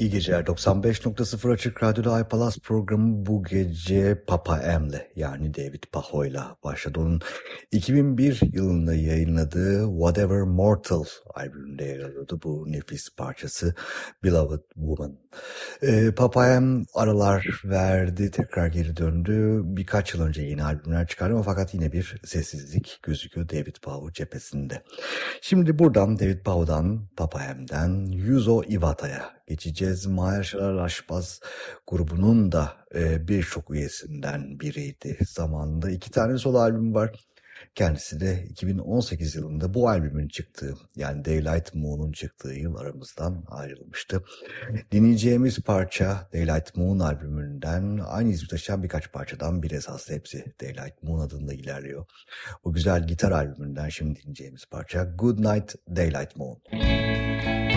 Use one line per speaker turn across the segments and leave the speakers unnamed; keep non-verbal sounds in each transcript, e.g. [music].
İyi geceler. 95.0 Açık Radyo'da iPalas programı bu gece Papa M'le yani David Paho'yla başladı. Onun 2001 yılında yayınladığı Whatever Mortal albümünde yer alıyordu bu nefis parçası Beloved Woman. Ee, Papa M aralar verdi, tekrar geri döndü. Birkaç yıl önce yeni albümler çıkardı ama fakat yine bir sessizlik gözüküyor David Paho cephesinde. Şimdi buradan David Paho'dan, Papa M'den Yuzo Iwata'ya geçeceğiz. Maherşalar Aşbaz grubunun da e, birçok üyesinden biriydi zamanında. İki tane solo albüm var. Kendisi de 2018 yılında bu albümün çıktığı yani Daylight Moon'un çıktığı yıl aramızdan ayrılmıştı. Dinleyeceğimiz parça Daylight Moon albümünden aynı ismi taşıyan birkaç parçadan bir esaslı hepsi Daylight Moon adında ilerliyor. O güzel gitar albümünden şimdi dinleyeceğimiz parça Good Night Daylight Moon. Müzik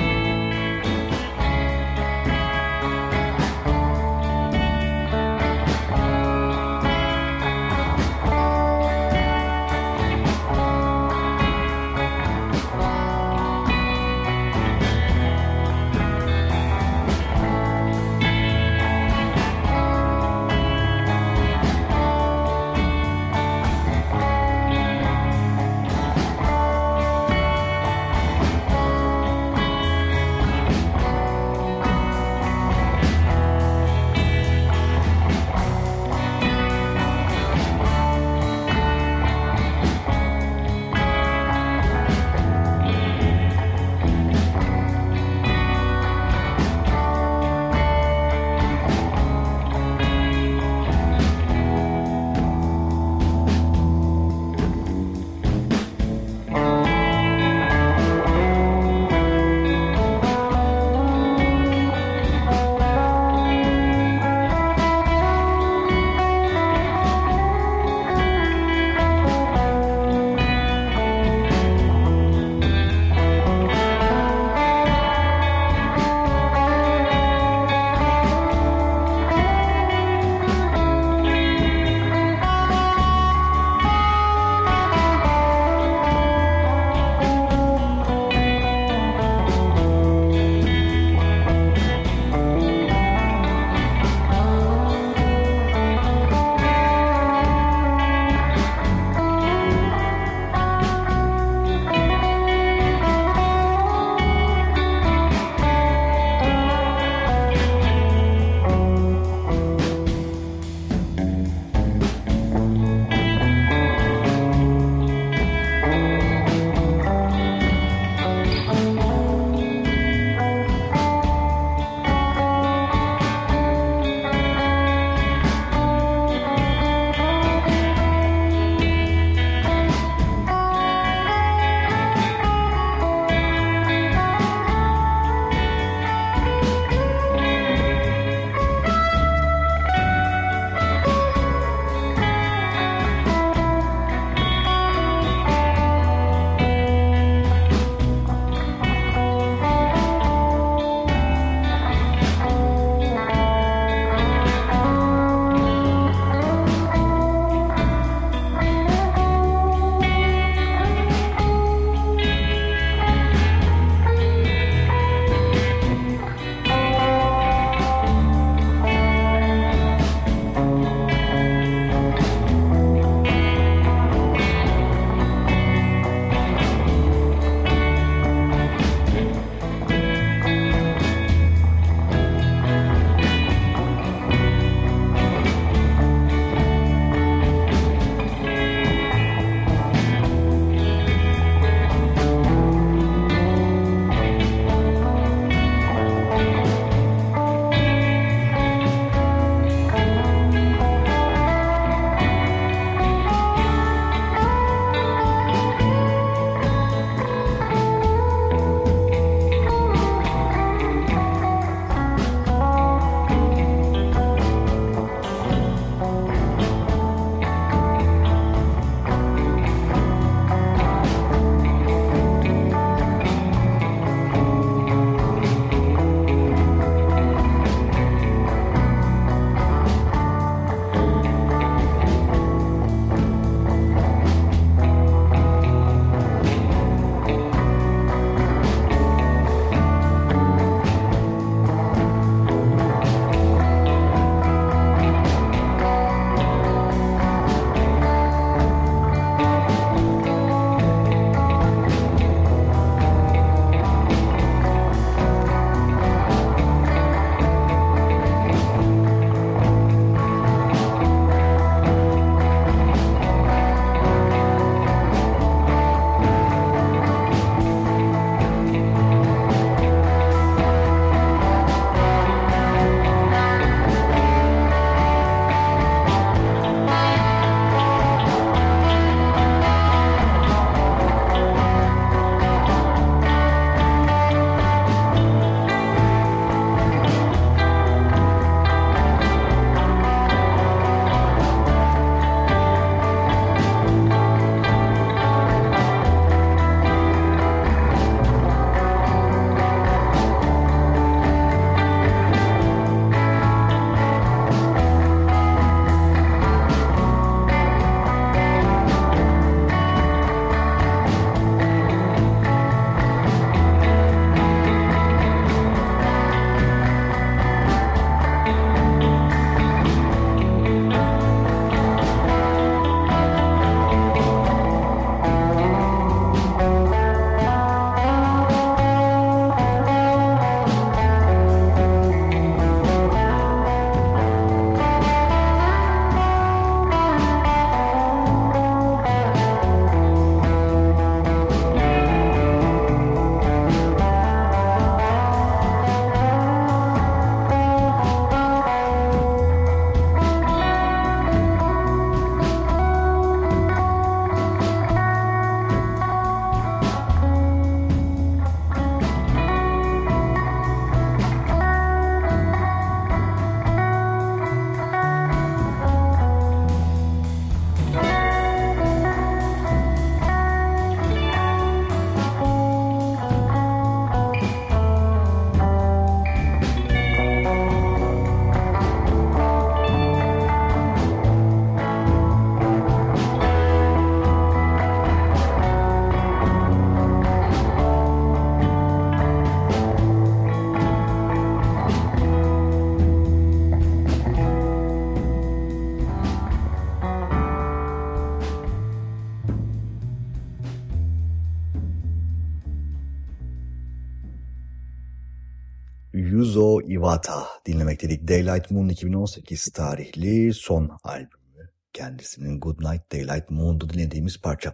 Yuzo Iwata dinlemek Daylight Moon 2018 tarihli son albümü. Kendisinin Good Night Daylight Moon'da dinlediğimiz parça.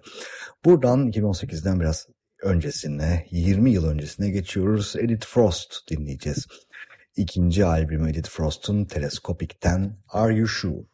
Buradan 2018'den biraz öncesine, 20 yıl öncesine geçiyoruz. Edith Frost dinleyeceğiz. İkinci albümü Edith Frost'un Teleskopik'ten Are You Sure?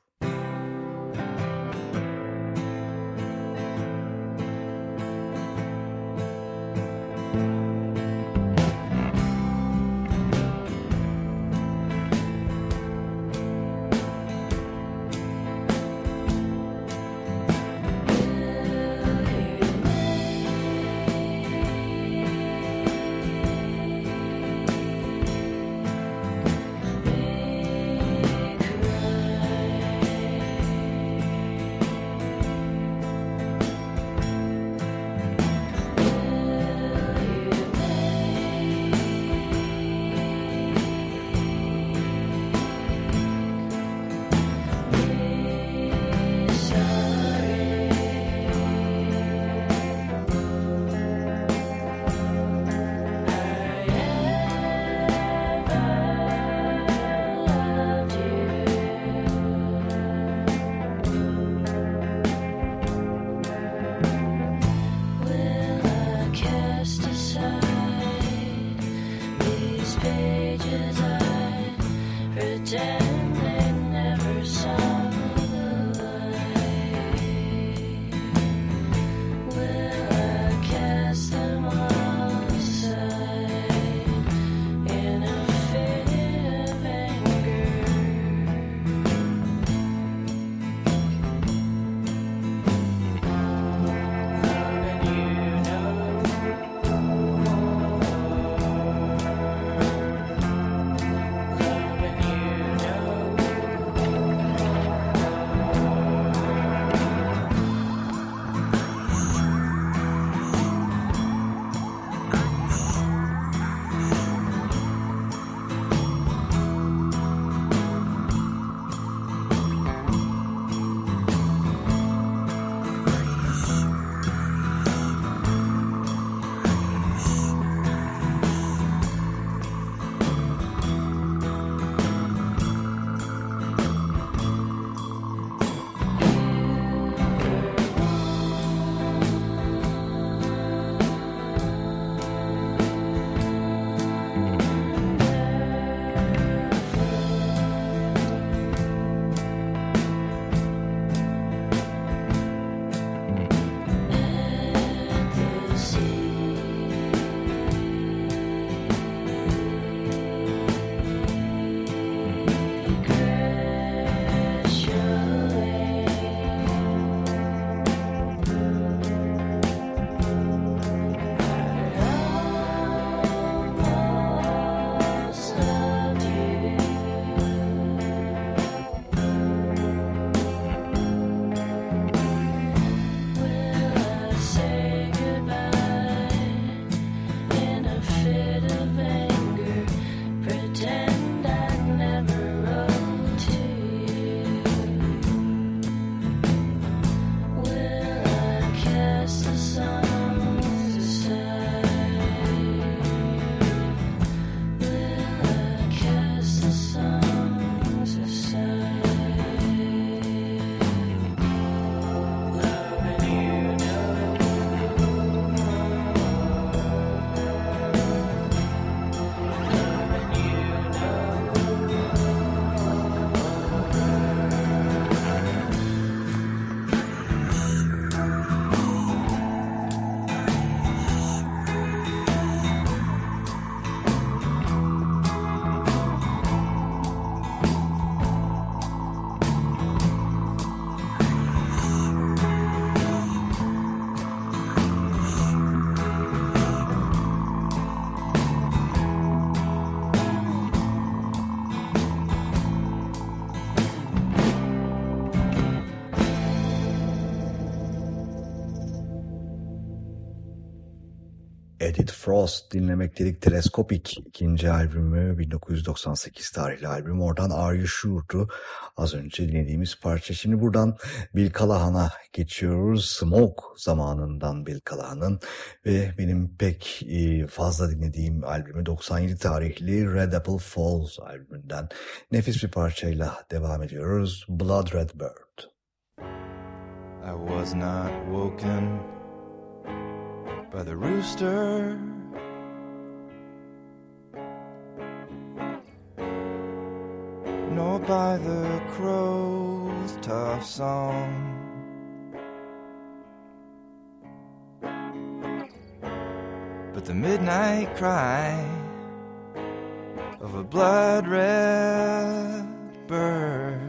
Frost dinlemek Teleskopik ikinci albümü 1998 tarihli albüm. Oradan Are You Sure'du az önce dinlediğimiz parça. Şimdi buradan Bill Callahan'a geçiyoruz. Smoke zamanından Bill Callahan'ın ve benim pek e, fazla dinlediğim albümü 97 tarihli Red Apple Falls albümünden nefis bir parçayla devam ediyoruz. Blood Red Bird.
I was not woken by the rooster. Nor by the crow's tough song. But the midnight cry of a blood red bird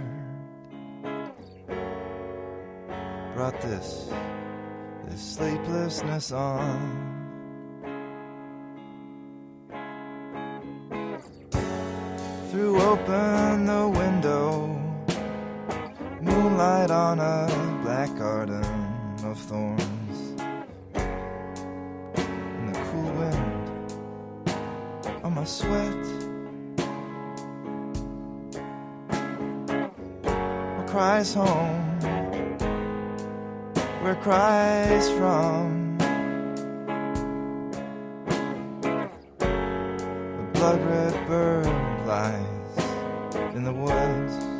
brought this this sleeplessness on. Open the window, moonlight on a black garden of thorns, and the cool wind on my sweat. My cries home. Where cries from? The blood red bird lies in the woods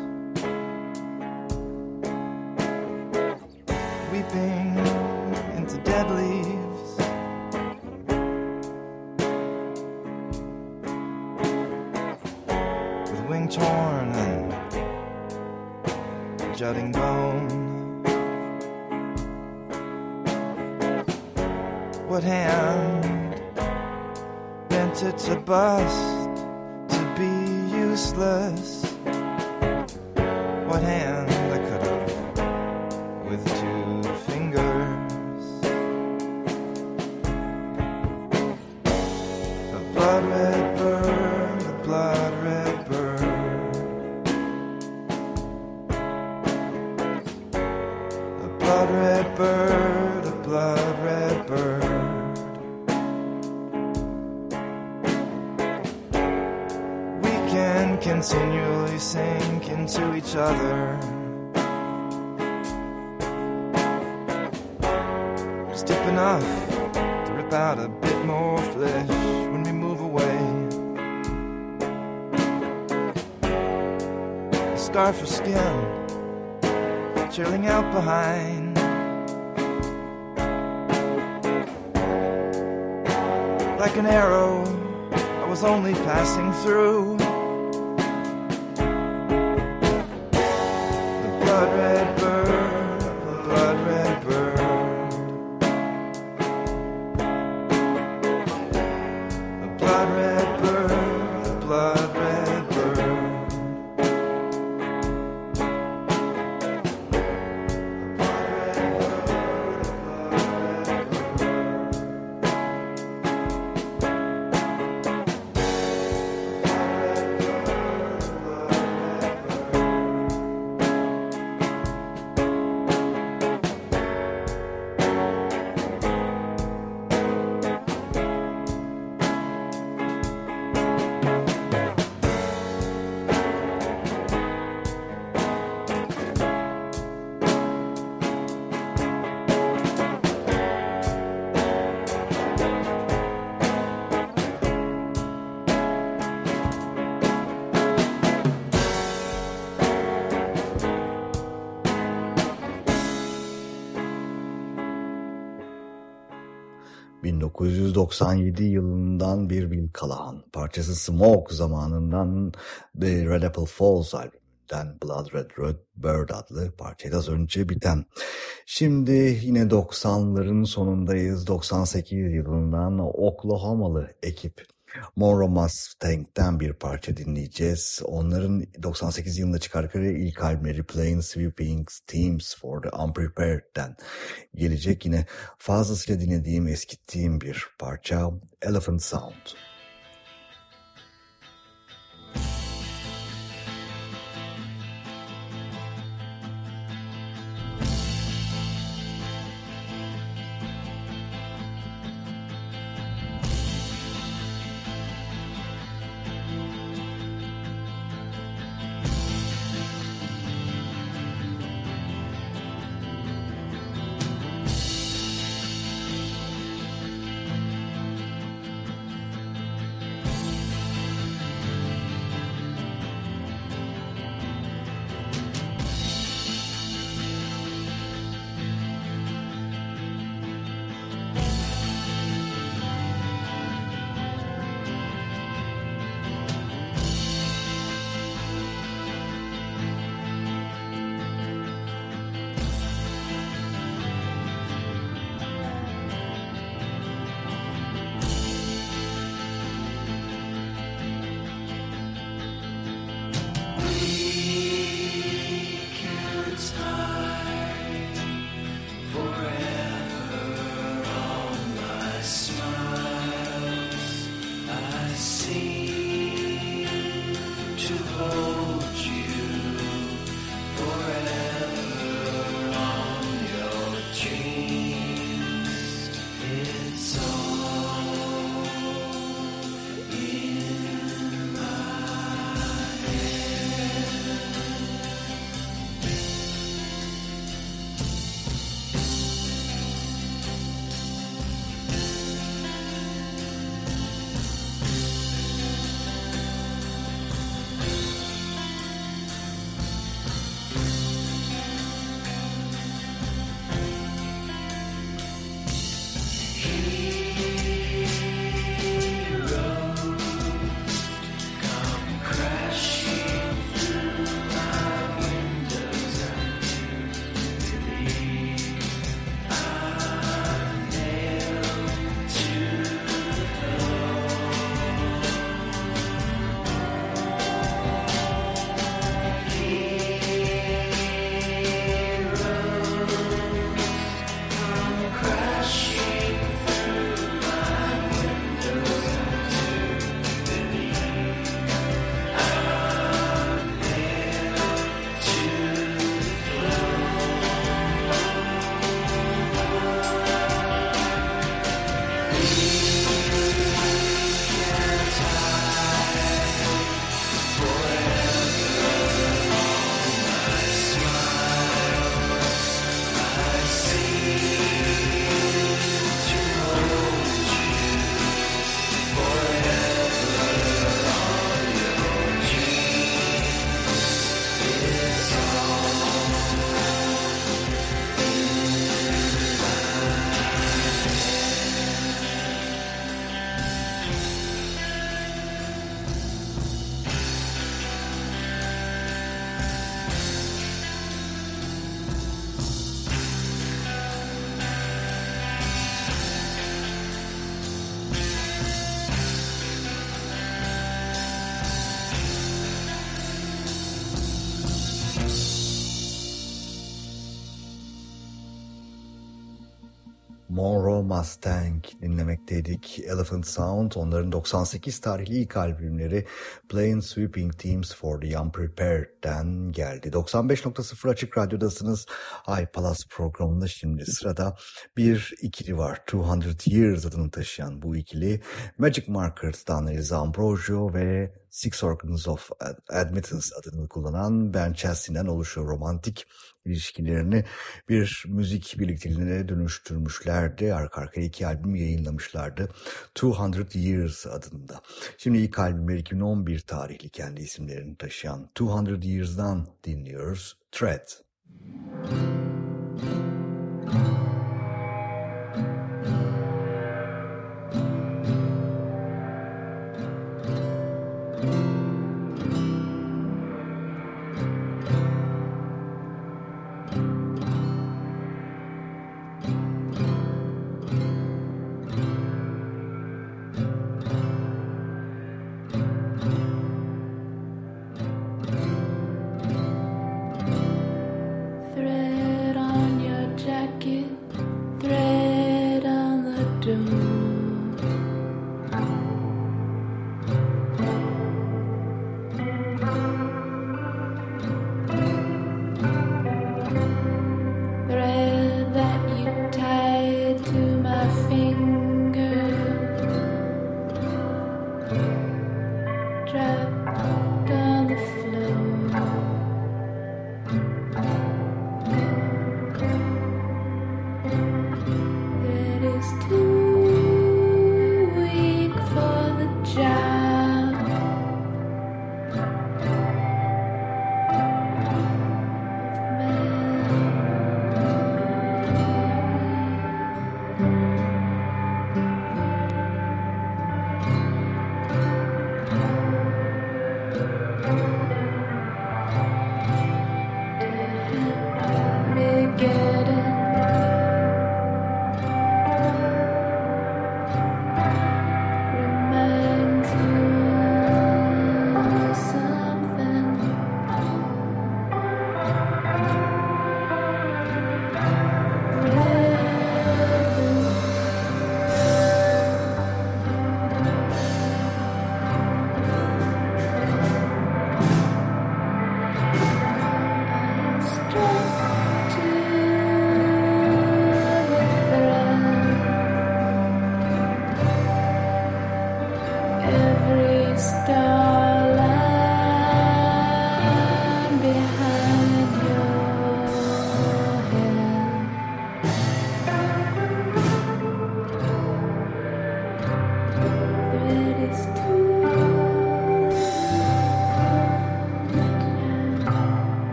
can continually sink into each other. Just deep enough to rip out a bit more flesh when we move away. A scar for skin, chilling out behind. Like an arrow, I was only passing through.
...1997 yılından bir Bill Callahan parçası Smoke zamanından The Red Apple Falls albümünden Blood Red Red Bird adlı parçaydı az önce biten. Şimdi yine 90'ların sonundayız 98 yılından Oklahoma'lı ekip Monroe Mustang'den bir parça dinleyeceğiz. Onların 98 yılında çıkardıkları ilk albümleri Plain Sweeping Themes for the Unprepared'den gelecek. Yine fazlasıyla dinlediğim, eskittiğim bir parça Elephant Sound. Mustang dinlemekteydik. Elephant Sound onların 98 tarihli ilk albümleri Plain Sweeping Teams for the Unprepared'den geldi. 95.0 Açık Radyo'dasınız. Ay Palas programında şimdi sırada bir ikili var. 200 Years adını taşıyan bu ikili Magic Markers'dan Eliza Ambrosio ve Six Organs of Admittance adını kullanan Ben Chassey'den oluşuyor romantik ilişkilerini bir müzik birlikteliğine dönüştürmüşlerdi. Arka arkaya iki albüm yayınlamışlardı. 200 Years adında. Şimdi ilk albümleri 2011 tarihli kendi isimlerini taşıyan 200 Years'dan dinliyoruz. Thread. Müzik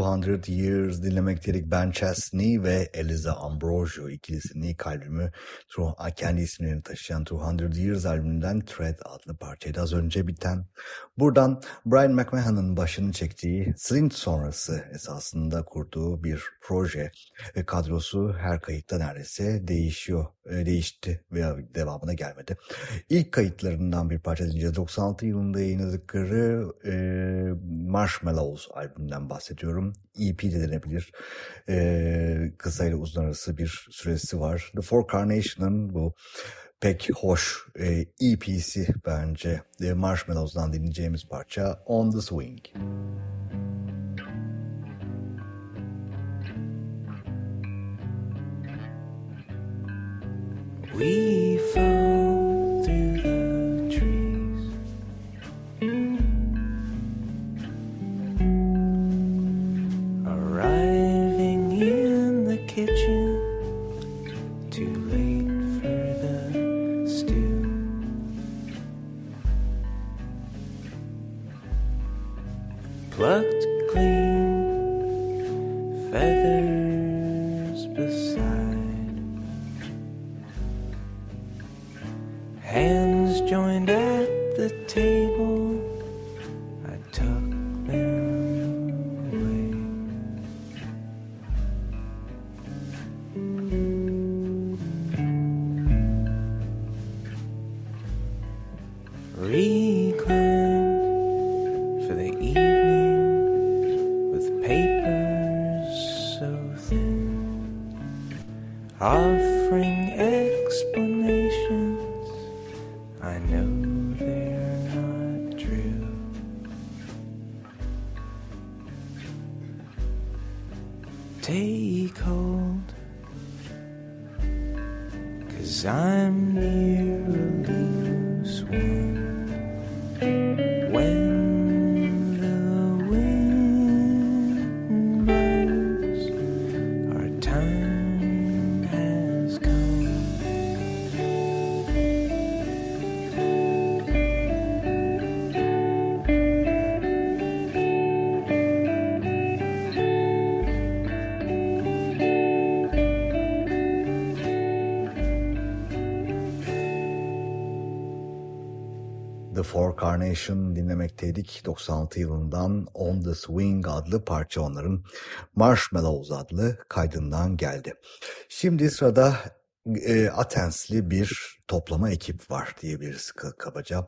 200 Years dinlemekteydik Ben Chesney ve Eliza Ambrosio ikilisinin ilk kendi isimlerini taşıyan 200 Years albümünden Thread adlı parçaydı az önce biten. Buradan Brian McMahon'ın başını çektiği Slint sonrası esasında kurduğu bir proje ve kadrosu her kayıtta neredeyse değişiyor, e, değişti veya devamına gelmedi. İlk kayıtlarından bir parça dinleyeceğiz. 96 yılında yayınladıkları e, Marshmallows albümünden bahsediyorum. EP de denebilir. E, kısa ile uzun arası bir süresi var. The Four Carnation'ın bu pek hoş e, EP'si bence. E, Marshmallows'dan dinleyeceğimiz parça On The Swing.
We fall Plucked clean, feathers
Four Carnation dinlemekteydik. 96 yılından On The Swing adlı parça onların Marshmallows adlı kaydından geldi. Şimdi sırada e, Athens'li bir toplama ekip var diyebiliriz kabaca.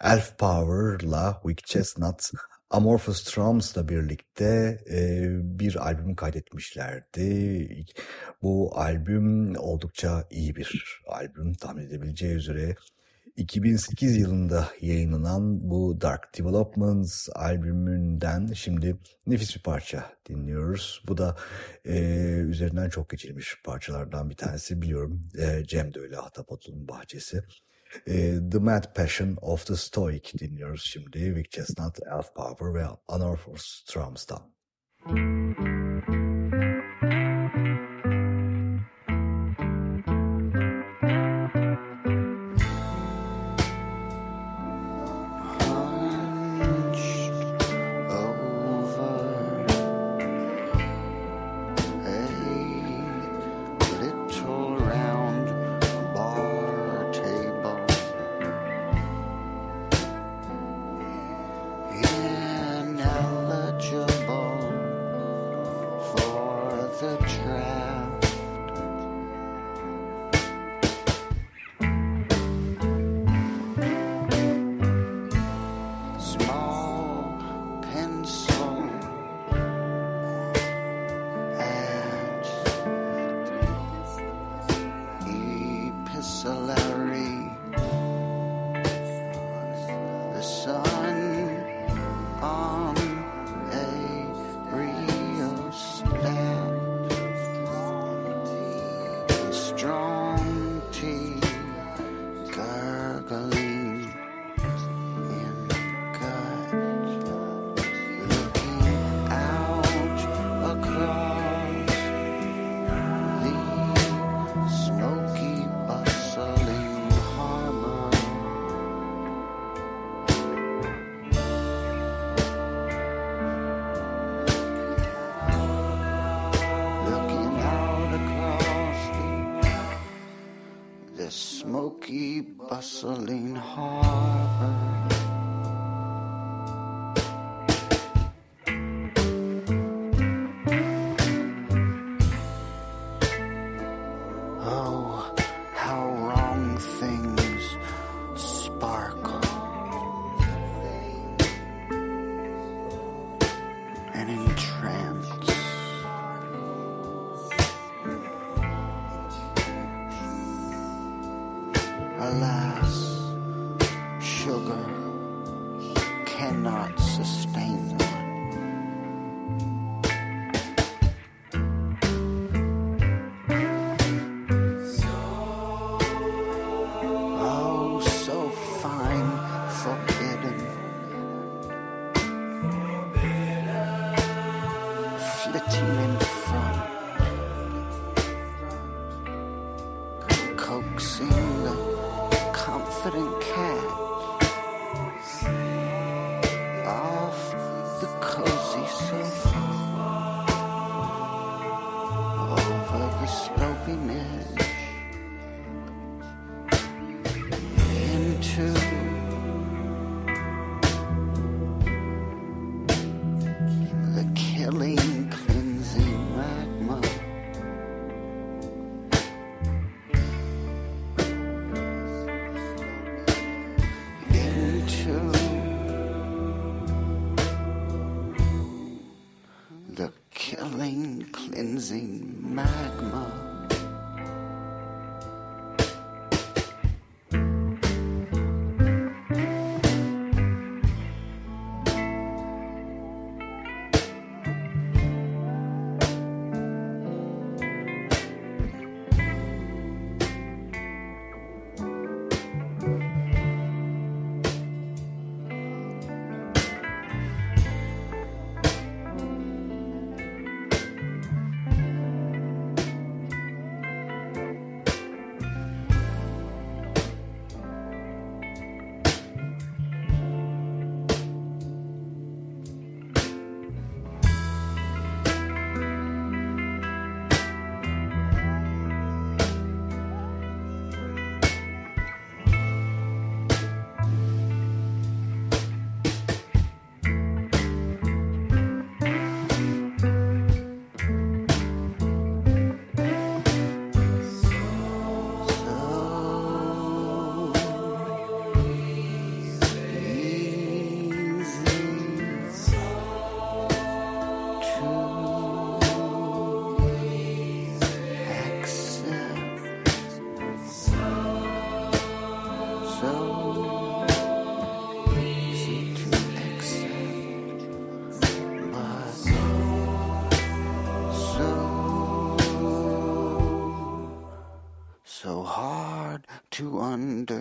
Elf Power'la Wick Chestnut Amorphous Drums'la birlikte e, bir albüm kaydetmişlerdi. Bu albüm oldukça iyi bir albüm tahmin edebileceği üzere. 2008 yılında yayınlanan bu Dark Developments albümünden şimdi nefis bir parça dinliyoruz. Bu da e, üzerinden çok geçilmiş parçalardan bir tanesi biliyorum. E, Cem de öyle Ahtapot'un bahçesi. E, the Mad Passion of the Stoic dinliyoruz şimdi. Vic Chestnut, Elf Power ve Anorphos Drums'tan.
hunched smoky, bustling harbor.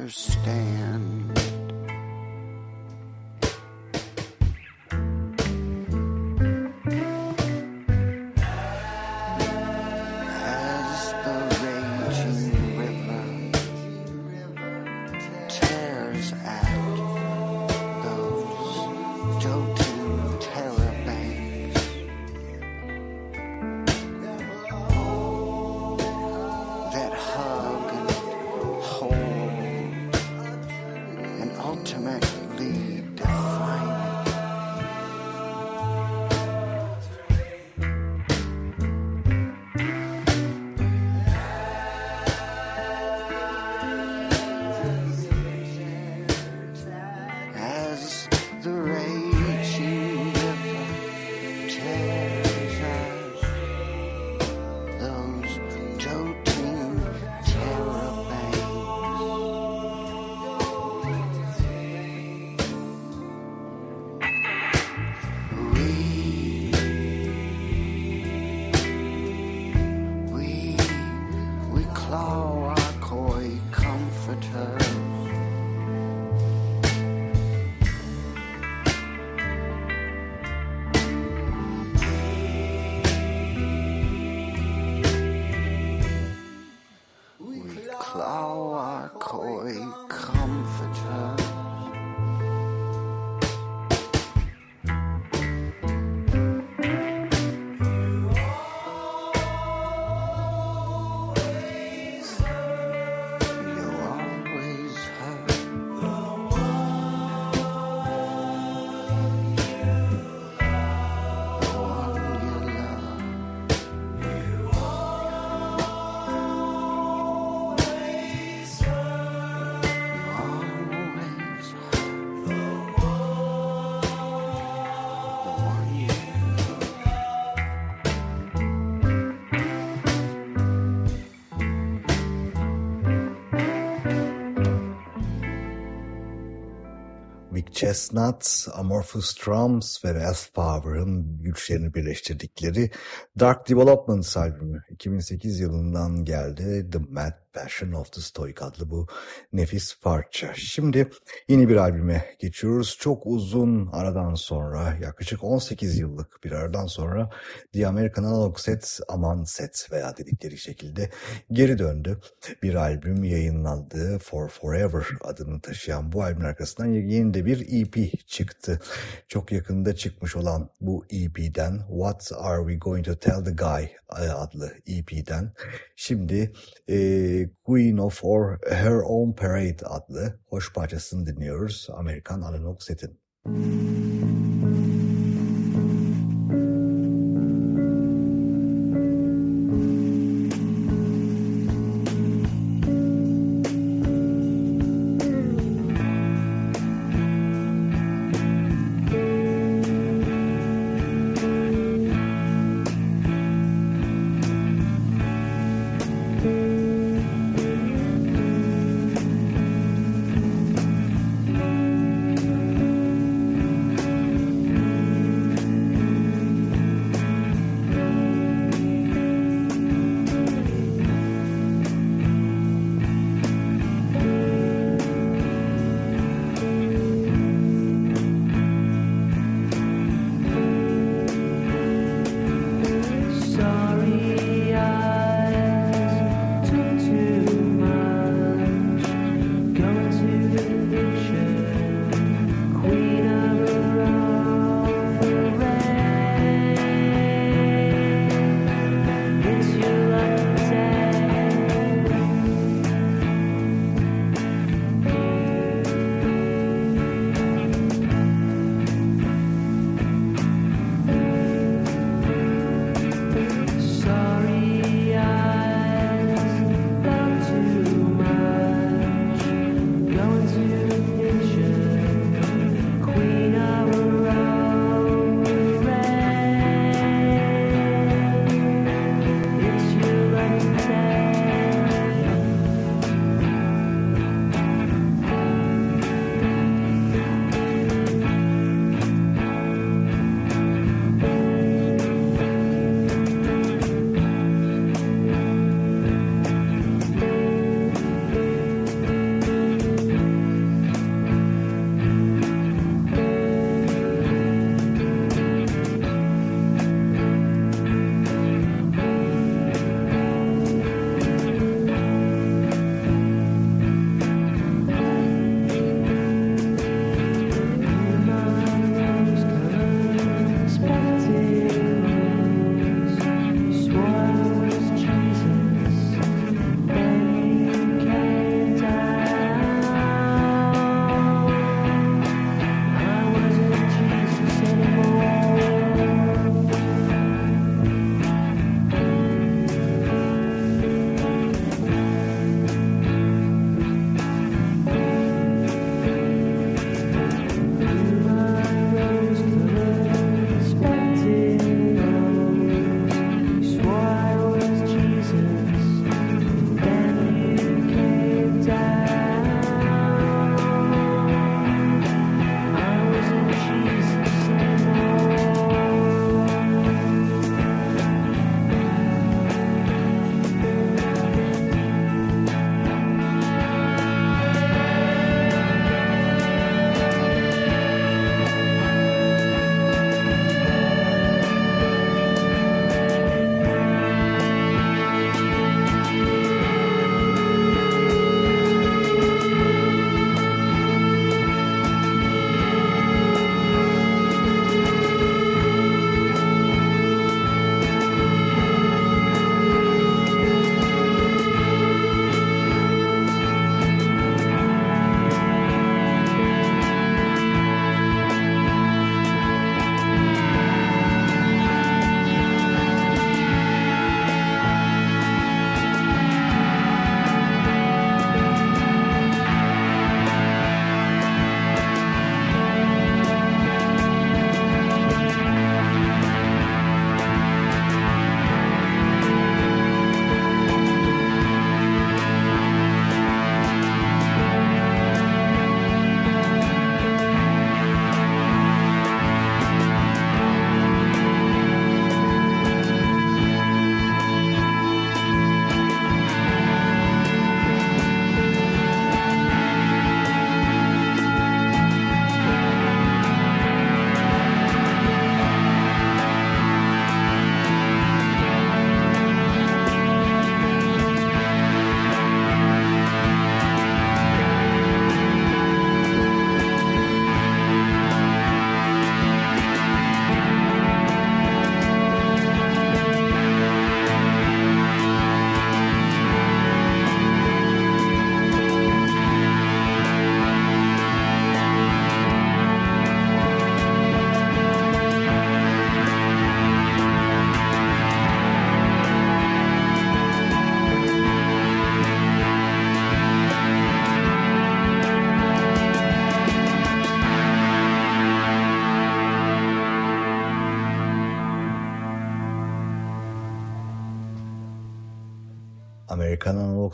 Understand.
Vic Chestnut, Amorphous Drums ve Wrath Power'ın güçlerini birleştirdikleri Dark Developments albümü 2008 yılından geldi. The Mad Passion of the Stoic adlı bu nefis parça. Şimdi yeni bir albüme geçiyoruz. Çok uzun aradan sonra yaklaşık 18 yıllık bir aradan sonra The American Analog Set Aman Set veya dedikleri şekilde geri döndü. Bir albüm yayınlandı. For Forever adını taşıyan bu albümün arkasından yeni de bir EP çıktı. Çok yakında çıkmış olan bu EP'den What Are We Going to Tell the Guy adlı EP'den şimdi e, Queen of Her Own Parade adlı hoş parçasını dinliyoruz Amerikan Analog Set'in.
Thank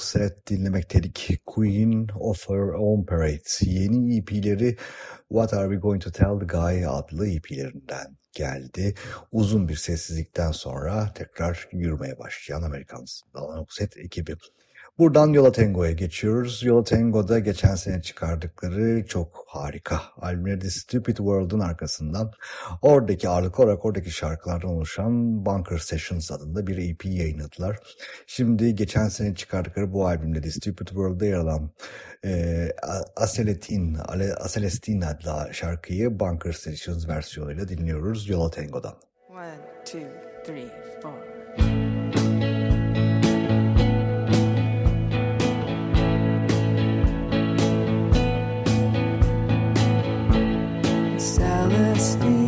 Set dinlemekteydik. Queen of Her Own Parade. Yeni EP'leri What Are We Going To Tell The Guy adlı EP'lerinden geldi. Uzun bir sessizlikten sonra tekrar yürümeye başlayan Amerikan Set ekibi. Buradan Yola Tango'ya geçiyoruz. Yola Tango'da geçen sene çıkardıkları çok harika albümleri Stupid World'un arkasından oradaki ağırlıklı olarak oradaki şarkılardan oluşan Bunker Sessions adında bir EP yayınladılar. Şimdi geçen sene çıkardıkları bu albümde The Stupid World'da yer alan e, Aseletin, Aselestin adlı şarkıyı Bunker Sessions versiyonuyla dinliyoruz Yola Tango'dan.
One, two, three, four.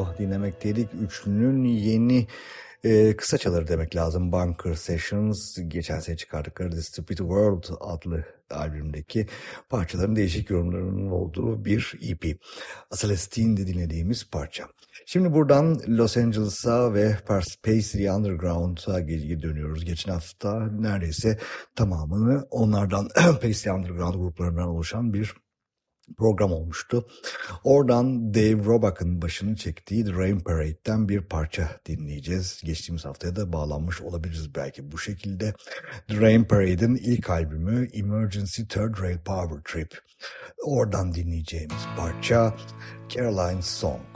Yola Tango dinlemekteydik. Üçlünün yeni e, kısaçaları demek lazım. Bunker Sessions geçen sene çıkardıkları The Stupid World adlı albümdeki parçaların değişik yorumlarının olduğu bir EP. Celestine'de dinlediğimiz parça. Şimdi buradan Los Angeles'a ve Paisley Underground'a geri dönüyoruz. Geçen hafta neredeyse tamamını onlardan [clears throat] Paisley Underground gruplarından oluşan bir
program olmuştu. Oradan Dave Roebuck'ın başını çektiği The Rain Parade'den bir parça dinleyeceğiz. Geçtiğimiz haftaya da bağlanmış olabiliriz belki bu şekilde. The Rain Parade'in ilk albümü Emergency Third Rail Power Trip. Oradan dinleyeceğimiz parça Caroline's Song.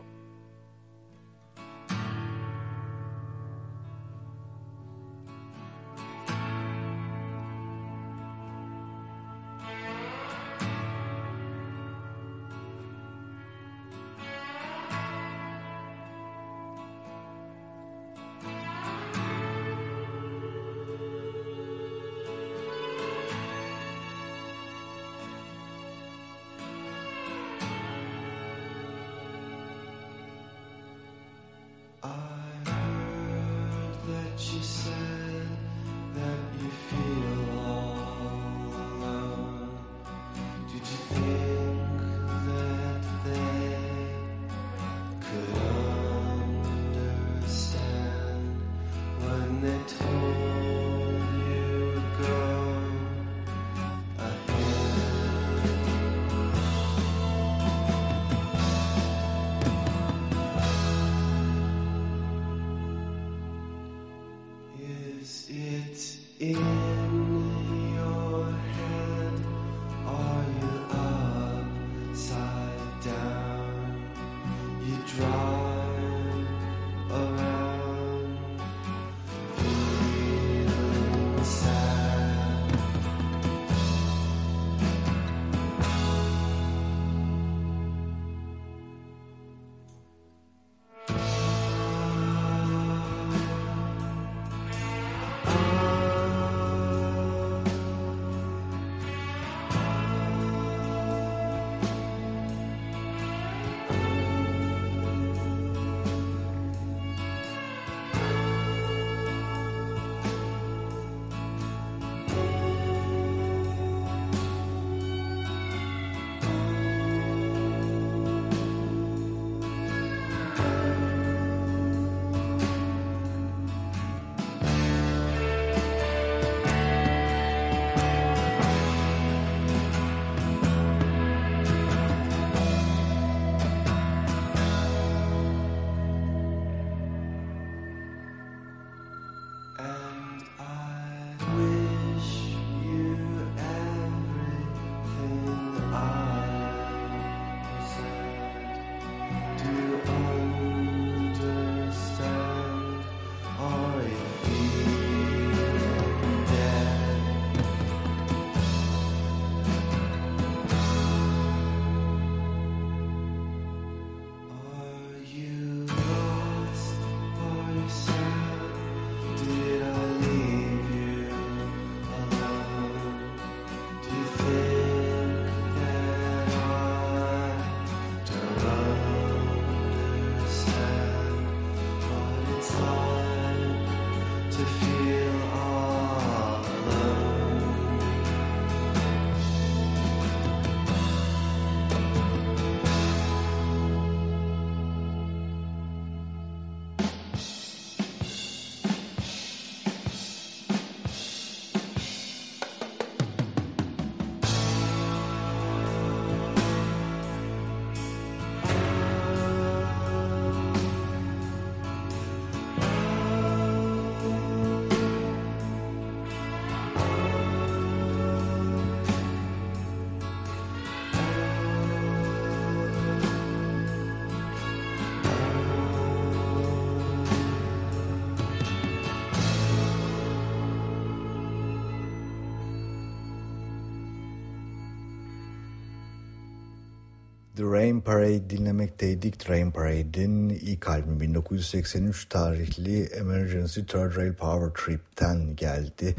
Rain Parade dinlemekteydik. Rain Parade'in ilk albümü 1983 tarihli Emergency Third Rail Power Trip'ten geldi.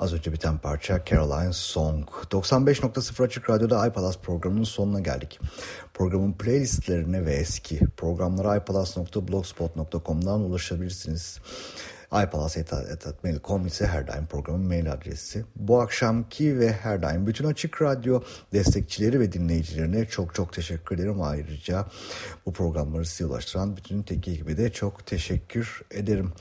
Az önce biten parça Caroline's Song. 95.0 Açık Radyo'da iPalas programının sonuna geldik. Programın playlistlerine ve eski programlara ipalas.blogspot.com'dan ulaşabilirsiniz.
iPalas.mail.com ise her daim programın mail adresi. Bu akşamki ve her daim bütün Açık Radyo destekçileri ve dinleyicilerine çok çok teşekkür ederim. Ayrıca bu programları size ulaştıran bütün teknik ekibe de çok teşekkür ederim.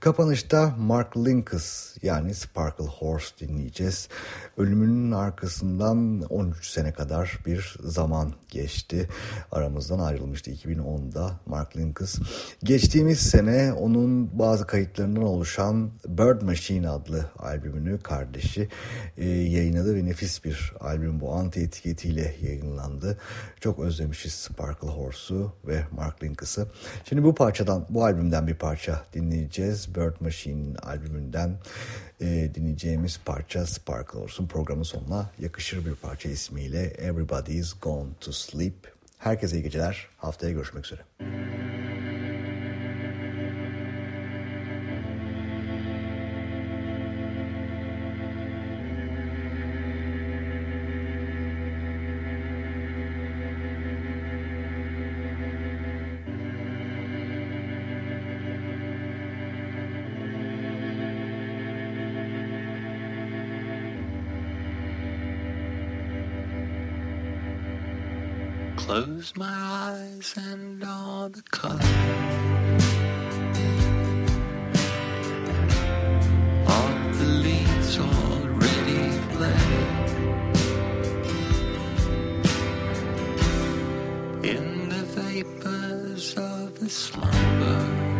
Kapanışta Mark Linkous yani Sparkle Horse dinleyeceğiz. Ölümünün arkasından 13 sene kadar bir zaman geçti. Aramızdan ayrılmıştı 2010'da Mark Linkous. Geçtiğimiz sene onun bazı kayıtlarından oluşan Bird Machine adlı albümünü kardeşi e, yayınladı ve nefis bir albüm bu anti etiketiyle yayınlandı. Çok özlemişiz Sparkle Horse'u ve Mark Linkous'ı. Şimdi bu parçadan, bu albümden bir parça dinleyeceğiz. Bird Machine albümünden e, dinleyeceğimiz parça Sparkle Horse'un programın sonuna yakışır bir parça ismiyle Everybody's Gone to Sleep. Herkese iyi geceler. Haftaya görüşmek üzere.
Close my eyes and all the color of the leaves already bled in the vapors of the slumber.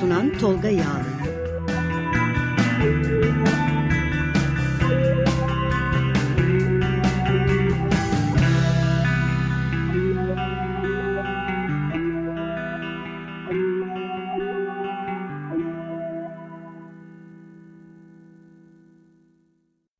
Sunan Tolga Yağlı